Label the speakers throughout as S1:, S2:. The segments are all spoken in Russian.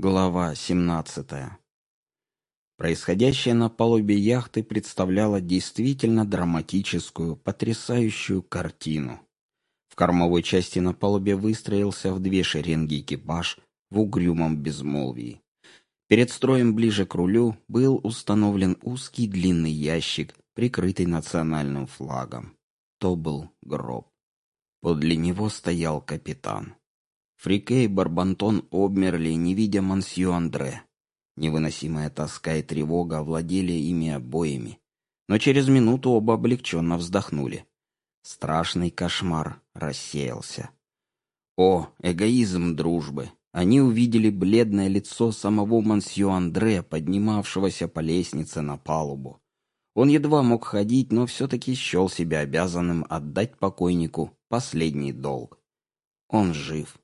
S1: Глава 17. Происходящее на палубе яхты представляло действительно драматическую, потрясающую картину. В кормовой части на палубе выстроился в две шеренги экипаж в угрюмом безмолвии. Перед строем ближе к рулю был установлен узкий длинный ящик, прикрытый национальным флагом. То был гроб. Подле него стоял капитан. Фрике и Барбантон обмерли, не видя мансью Андре. Невыносимая тоска и тревога овладели ими обоими. Но через минуту оба облегченно вздохнули. Страшный кошмар рассеялся. О, эгоизм дружбы! Они увидели бледное лицо самого мансью Андре, поднимавшегося по лестнице на палубу. Он едва мог ходить, но все-таки счел себя обязанным отдать покойнику последний долг. Он жив.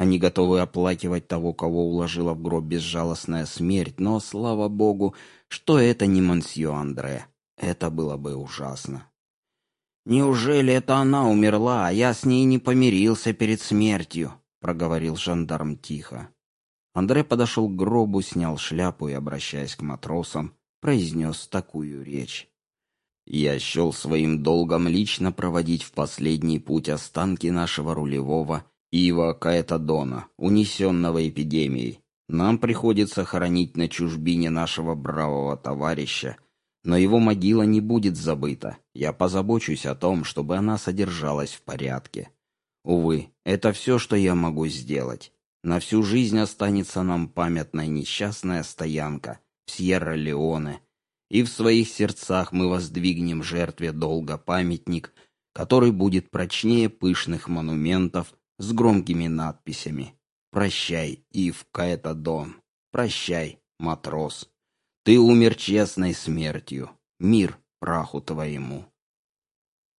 S1: Они готовы оплакивать того, кого уложила в гроб безжалостная смерть, но, слава богу, что это не Монсье Андре. Это было бы ужасно. «Неужели это она умерла, а я с ней не помирился перед смертью?» — проговорил жандарм тихо. Андре подошел к гробу, снял шляпу и, обращаясь к матросам, произнес такую речь. «Я счел своим долгом лично проводить в последний путь останки нашего рулевого Ива Каэтадона, унесенного эпидемией. Нам приходится хоронить на чужбине нашего бравого товарища, но его могила не будет забыта. Я позабочусь о том, чтобы она содержалась в порядке. Увы, это все, что я могу сделать. На всю жизнь останется нам памятная несчастная стоянка в Сьерра-Леоне, и в своих сердцах мы воздвигнем жертве долго памятник, который будет прочнее пышных монументов, с громкими надписями «Прощай, Ив Каэтадон! Прощай, матрос! Ты умер честной смертью! Мир праху твоему!»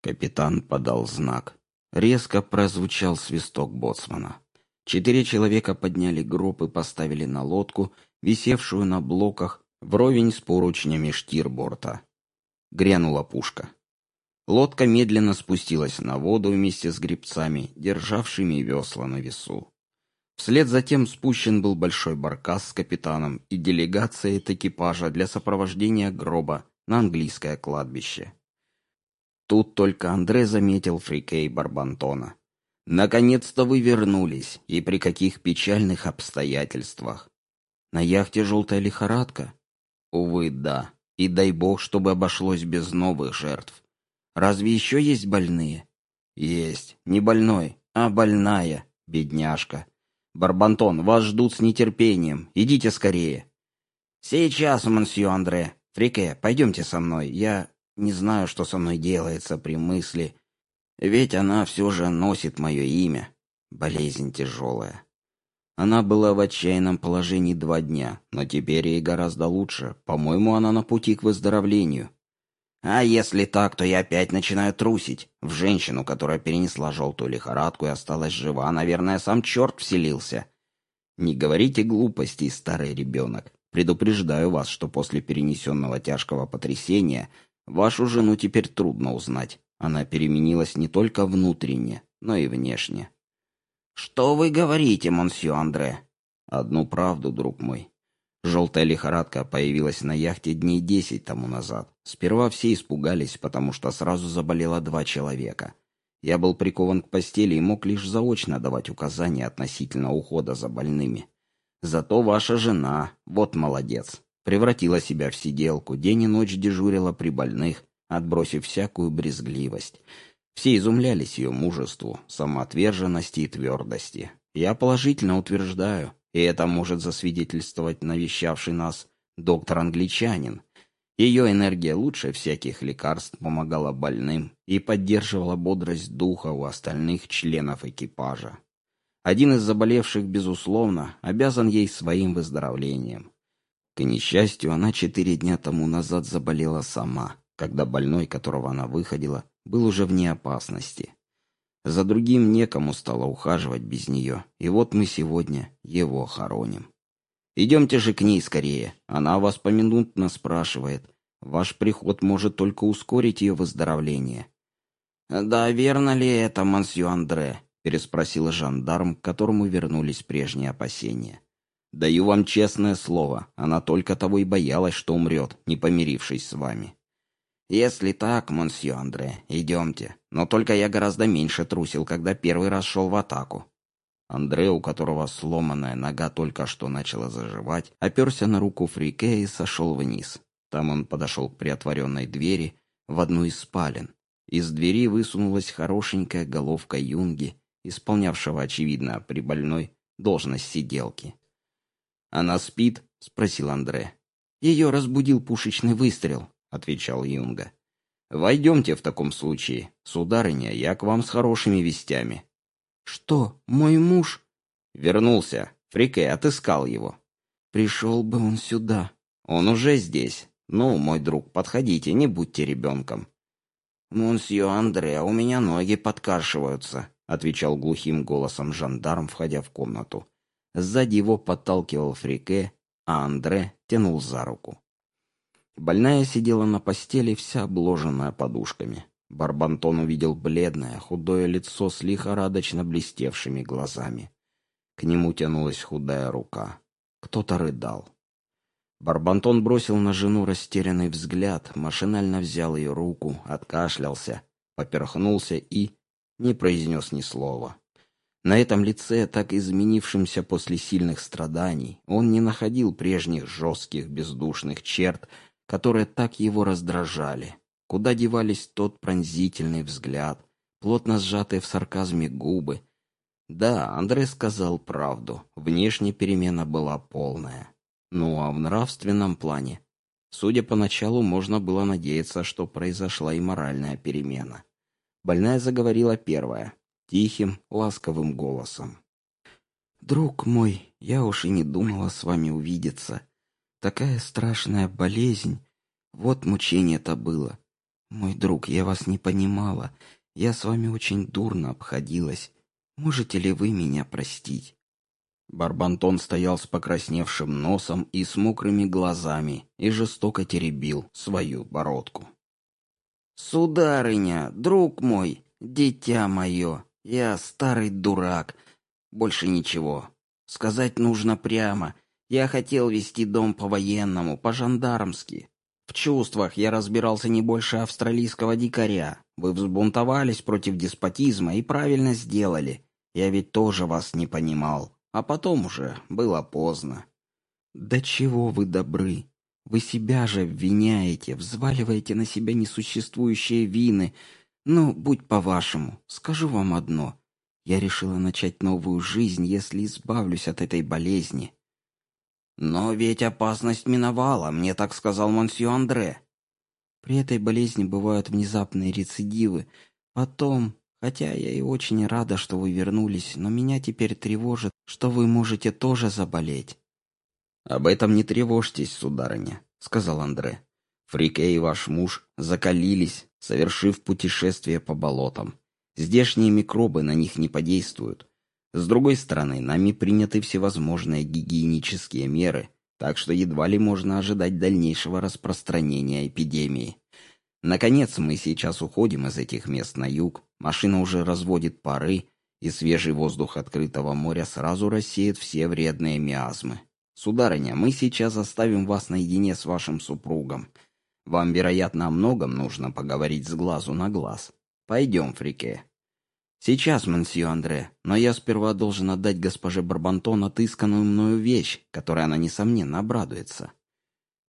S1: Капитан подал знак. Резко прозвучал свисток боцмана. Четыре человека подняли гроб и поставили на лодку, висевшую на блоках, вровень с поручнями штирборта. Грянула пушка. Лодка медленно спустилась на воду вместе с гребцами, державшими весла на весу. Вслед за тем спущен был большой баркас с капитаном и делегацией от экипажа для сопровождения гроба на английское кладбище. Тут только Андре заметил Фрике и Барбантона. «Наконец-то вы вернулись, и при каких печальных обстоятельствах!» «На яхте желтая лихорадка?» «Увы, да, и дай бог, чтобы обошлось без новых жертв. Разве еще есть больные? Есть. Не больной, а больная, бедняжка. Барбантон, вас ждут с нетерпением. Идите скорее. Сейчас, мансью Андре. Фрике, пойдемте со мной. Я не знаю, что со мной делается при мысли. Ведь она все же носит мое имя. Болезнь тяжелая. Она была в отчаянном положении два дня, но теперь ей гораздо лучше. По-моему, она на пути к выздоровлению. А если так, то я опять начинаю трусить. В женщину, которая перенесла желтую лихорадку и осталась жива, наверное, сам черт вселился. Не говорите глупостей, старый ребенок. Предупреждаю вас, что после перенесенного тяжкого потрясения вашу жену теперь трудно узнать. Она переменилась не только внутренне, но и внешне. «Что вы говорите, монсье Андре?» «Одну правду, друг мой. Желтая лихорадка появилась на яхте дней десять тому назад. Сперва все испугались, потому что сразу заболело два человека. Я был прикован к постели и мог лишь заочно давать указания относительно ухода за больными. Зато ваша жена, вот молодец, превратила себя в сиделку, день и ночь дежурила при больных, отбросив всякую брезгливость. Все изумлялись ее мужеству, самоотверженности и твердости. Я положительно утверждаю, и это может засвидетельствовать навещавший нас доктор-англичанин. Ее энергия лучше всяких лекарств помогала больным и поддерживала бодрость духа у остальных членов экипажа. Один из заболевших, безусловно, обязан ей своим выздоровлением. К несчастью, она четыре дня тому назад заболела сама, когда больной, которого она выходила, был уже вне опасности. За другим некому стало ухаживать без нее, и вот мы сегодня его хороним. Идемте же к ней скорее, она вас поминутно спрашивает. Ваш приход может только ускорить ее выздоровление. «Да верно ли это, мансью Андре?» — переспросил жандарм, к которому вернулись прежние опасения. Даю вам честное слово, она только того и боялась, что умрет, не помирившись с вами. Если так, монсье Андре, идемте. Но только я гораздо меньше трусил, когда первый раз шел в атаку. Андре, у которого сломанная нога только что начала заживать, оперся на руку Фрике и сошел вниз. Там он подошел к приотворенной двери в одну из спален. Из двери высунулась хорошенькая головка юнги, исполнявшего, очевидно, при больной должность сиделки. «Она спит?» — спросил Андре. «Ее разбудил пушечный выстрел», — отвечал Юнга. «Войдемте в таком случае. Сударыня, я к вам с хорошими вестями». «Что, мой муж?» «Вернулся. Фрике отыскал его». «Пришел бы он сюда». «Он уже здесь. Ну, мой друг, подходите, не будьте ребенком». «Монсье Андре, у меня ноги подкашиваются», — отвечал глухим голосом жандарм, входя в комнату. Сзади его подталкивал Фрике, а Андре тянул за руку. Больная сидела на постели, вся обложенная подушками. Барбантон увидел бледное, худое лицо с лихорадочно блестевшими глазами. К нему тянулась худая рука. Кто-то рыдал. Барбантон бросил на жену растерянный взгляд, машинально взял ее руку, откашлялся, поперхнулся и не произнес ни слова. На этом лице, так изменившемся после сильных страданий, он не находил прежних жестких бездушных черт, которые так его раздражали. Куда девались тот пронзительный взгляд, плотно сжатые в сарказме губы. Да, Андрей сказал правду, внешне перемена была полная. Ну а в нравственном плане? Судя по началу, можно было надеяться, что произошла и моральная перемена. Больная заговорила первая, тихим, ласковым голосом. «Друг мой, я уж и не думала с вами увидеться. Такая страшная болезнь. Вот мучение-то было. Мой друг, я вас не понимала. Я с вами очень дурно обходилась. Можете ли вы меня простить?» Барбантон стоял с покрасневшим носом и с мокрыми глазами и жестоко теребил свою бородку. «Сударыня, друг мой, дитя мое, я старый дурак. Больше ничего. Сказать нужно прямо. Я хотел вести дом по-военному, по-жандармски. В чувствах я разбирался не больше австралийского дикаря. Вы взбунтовались против деспотизма и правильно сделали. Я ведь тоже вас не понимал. А потом уже было поздно. Да чего вы добры? Вы себя же обвиняете, взваливаете на себя несуществующие вины, ну, будь по-вашему, скажу вам одно. Я решила начать новую жизнь, если избавлюсь от этой болезни. Но ведь опасность миновала, мне так сказал монсье Андре. При этой болезни бывают внезапные рецидивы. Потом, хотя я и очень рада, что вы вернулись, но меня теперь тревожит, что вы можете тоже заболеть. Об этом не тревожьтесь, сударыня, сказал Андре. Фрике и ваш муж закалились, совершив путешествие по болотам. Здешние микробы на них не подействуют. С другой стороны, нами приняты всевозможные гигиенические меры, так что едва ли можно ожидать дальнейшего распространения эпидемии. Наконец, мы сейчас уходим из этих мест на юг, машина уже разводит пары, и свежий воздух открытого моря сразу рассеет все вредные миазмы. Сударыня, мы сейчас оставим вас наедине с вашим супругом. Вам, вероятно, о многом нужно поговорить с глазу на глаз. Пойдем, Фрике. Сейчас, мансье Андре, но я сперва должен отдать госпоже Барбантон отысканную мною вещь, которой она, несомненно, обрадуется.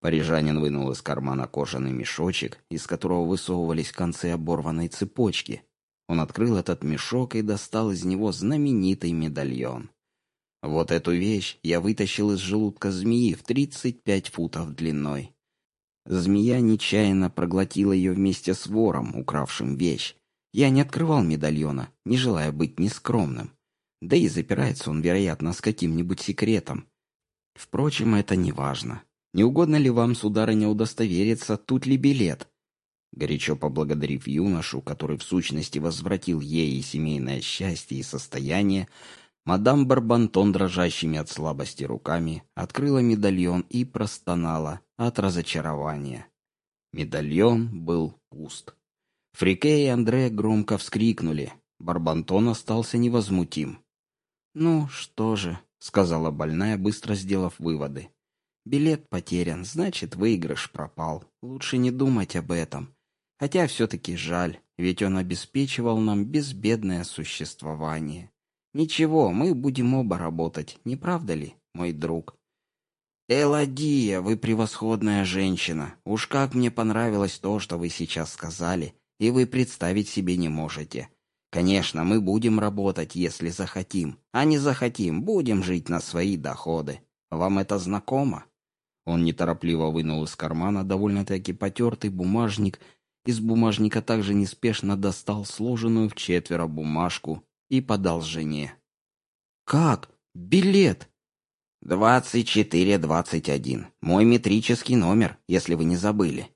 S1: Парижанин вынул из кармана кожаный мешочек, из которого высовывались концы оборванной цепочки. Он открыл этот мешок и достал из него знаменитый медальон. Вот эту вещь я вытащил из желудка змеи в 35 футов длиной. Змея нечаянно проглотила ее вместе с вором, укравшим вещь. Я не открывал медальона, не желая быть нескромным. Да и запирается он, вероятно, с каким-нибудь секретом. Впрочем, это не важно. Не угодно ли вам, сударыня, удостовериться, тут ли билет? Горячо поблагодарив юношу, который в сущности возвратил ей и семейное счастье и состояние, мадам Барбантон, дрожащими от слабости руками, открыла медальон и простонала от разочарования. Медальон был пуст. Фрике и Андре громко вскрикнули. Барбантон остался невозмутим. «Ну, что же», — сказала больная, быстро сделав выводы. «Билет потерян, значит, выигрыш пропал. Лучше не думать об этом. Хотя все-таки жаль, ведь он обеспечивал нам безбедное существование. Ничего, мы будем оба работать, не правда ли, мой друг?» «Эладия, вы превосходная женщина. Уж как мне понравилось то, что вы сейчас сказали, и вы представить себе не можете. Конечно, мы будем работать, если захотим, а не захотим, будем жить на свои доходы. Вам это знакомо?» Он неторопливо вынул из кармана довольно-таки потертый бумажник, из бумажника также неспешно достал сложенную в четверо бумажку и подал жене. «Как? Билет?» «Двадцать четыре двадцать один. Мой метрический номер, если вы не забыли».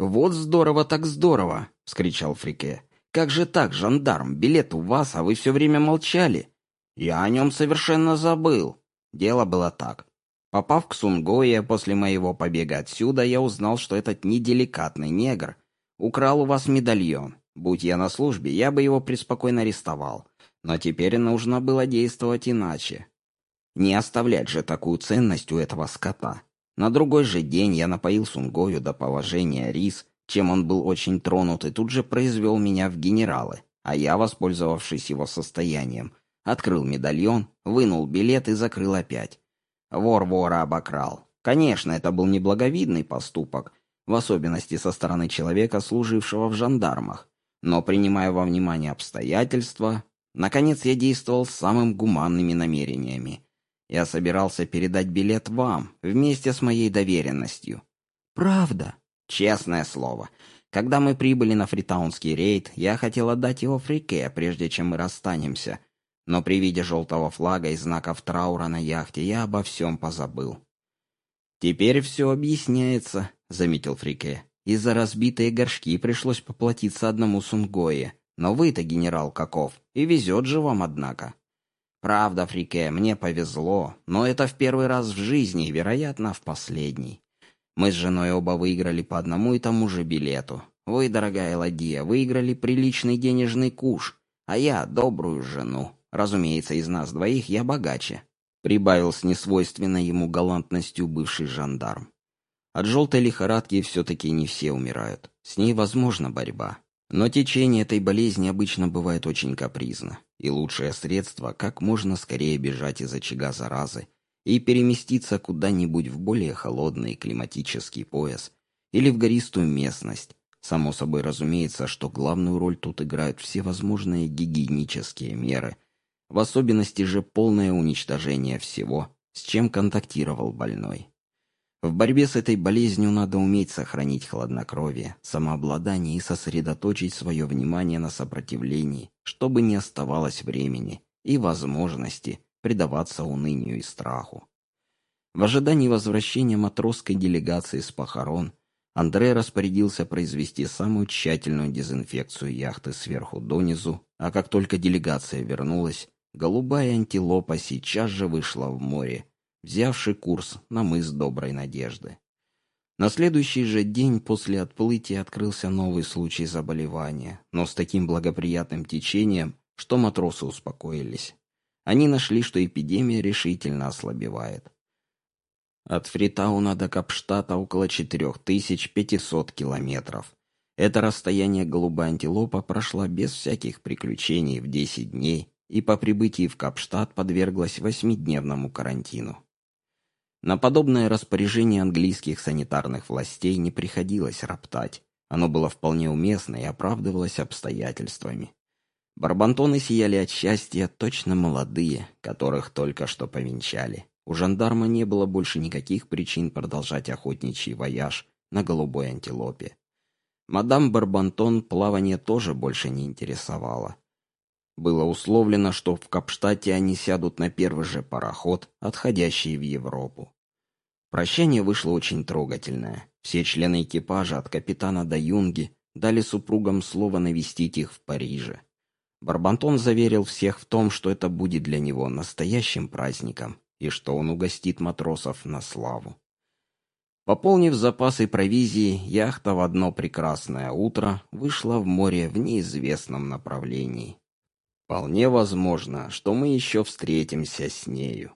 S1: «Вот здорово так здорово!» — вскричал Фрике. Как же так, жандарм? Билет у вас, а вы все время молчали. Я о нем совершенно забыл. Дело было так. Попав к Сунгое после моего побега отсюда, я узнал, что этот неделикатный негр украл у вас медальон. Будь я на службе, я бы его преспокойно арестовал. Но теперь нужно было действовать иначе. Не оставлять же такую ценность у этого скота. На другой же день я напоил Сунгою до положения рис, чем он был очень тронут и тут же произвел меня в генералы, а я, воспользовавшись его состоянием, открыл медальон, вынул билет и закрыл опять. Вор вора обокрал. Конечно, это был неблаговидный поступок, в особенности со стороны человека, служившего в жандармах, но, принимая во внимание обстоятельства, наконец я действовал с самым гуманными намерениями. Я собирался передать билет вам, вместе с моей доверенностью. «Правда?» Честное слово. Когда мы прибыли на фритаунский рейд, я хотел отдать его Фрике, прежде чем мы расстанемся. Но при виде желтого флага и знаков траура на яхте я обо всем позабыл. «Теперь все объясняется», — заметил Фрике. «Из-за разбитой горшки пришлось поплатиться одному Сунгое. Но вы-то, генерал Каков, и везет же вам, однако». «Правда, Фрике, мне повезло, но это в первый раз в жизни и, вероятно, в последний. Мы с женой оба выиграли по одному и тому же билету. Вы, дорогая Ладия, выиграли приличный денежный куш, а я — добрую жену. Разумеется, из нас двоих я богаче», — прибавил с несвойственной ему галантностью бывший жандарм. От желтой лихорадки все-таки не все умирают. С ней возможна борьба. Но течение этой болезни обычно бывает очень капризно, и лучшее средство — как можно скорее бежать из очага заразы и переместиться куда-нибудь в более холодный климатический пояс или в гористую местность. Само собой разумеется, что главную роль тут играют всевозможные гигиенические меры, в особенности же полное уничтожение всего, с чем контактировал больной. В борьбе с этой болезнью надо уметь сохранить хладнокровие, самообладание и сосредоточить свое внимание на сопротивлении, чтобы не оставалось времени и возможности предаваться унынию и страху. В ожидании возвращения матросской делегации с похорон Андре распорядился произвести самую тщательную дезинфекцию яхты сверху донизу, а как только делегация вернулась, голубая антилопа сейчас же вышла в море, взявший курс на мыс Доброй Надежды. На следующий же день после отплытия открылся новый случай заболевания, но с таким благоприятным течением, что матросы успокоились они нашли, что эпидемия решительно ослабевает. От Фритауна до Капштата около 4500 километров. Это расстояние голубая антилопа прошла без всяких приключений в 10 дней и по прибытии в Капштат подверглась восьмидневному карантину. На подобное распоряжение английских санитарных властей не приходилось роптать. Оно было вполне уместно и оправдывалось обстоятельствами. Барбантоны сияли от счастья, точно молодые, которых только что повенчали. У жандарма не было больше никаких причин продолжать охотничий вояж на голубой антилопе. Мадам Барбантон плавание тоже больше не интересовало. Было условлено, что в Капштате они сядут на первый же пароход, отходящий в Европу. Прощание вышло очень трогательное. Все члены экипажа, от капитана до юнги, дали супругам слово навестить их в Париже. Барбантон заверил всех в том, что это будет для него настоящим праздником и что он угостит матросов на славу. Пополнив запасы провизии, яхта в одно прекрасное утро вышла в море в неизвестном направлении. Вполне возможно, что мы еще встретимся с нею.